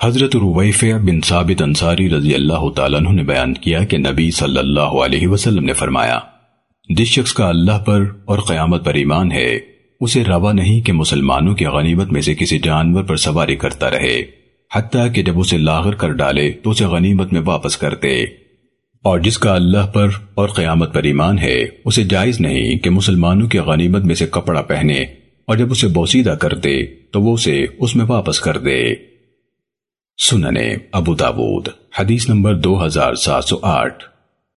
حضرت رویفع بن ثابت انصاری رضی اللہ تعالیٰ عنہ نے بیان کیا کہ نبی صلی اللہ علیہ وسلم نے فرمایا، جس شخص کا اللہ پر اور قیامت پر ایمان ہے، اسے روا نہیں کہ مسلمانوں کی غنیمت میں سے کسی جانور پر سواری کرتا رہے، حتیٰ کہ جب اسے لاغر کر ڈالے تو اسے غنیمت میں واپس کر دے اور جس کا اللہ پر اور قیامت پر ایمان ہے، اسے جائز نہیں کہ مسلمانوں کی غنیمت میں سے کپڑا پہنے، اور جب اسے بوسیدہ کر دے تو وہ اسے اس میں واپس کر دے۔ سننے ابو داود حدیث نمبر دو ہزار سات سو آٹھ۔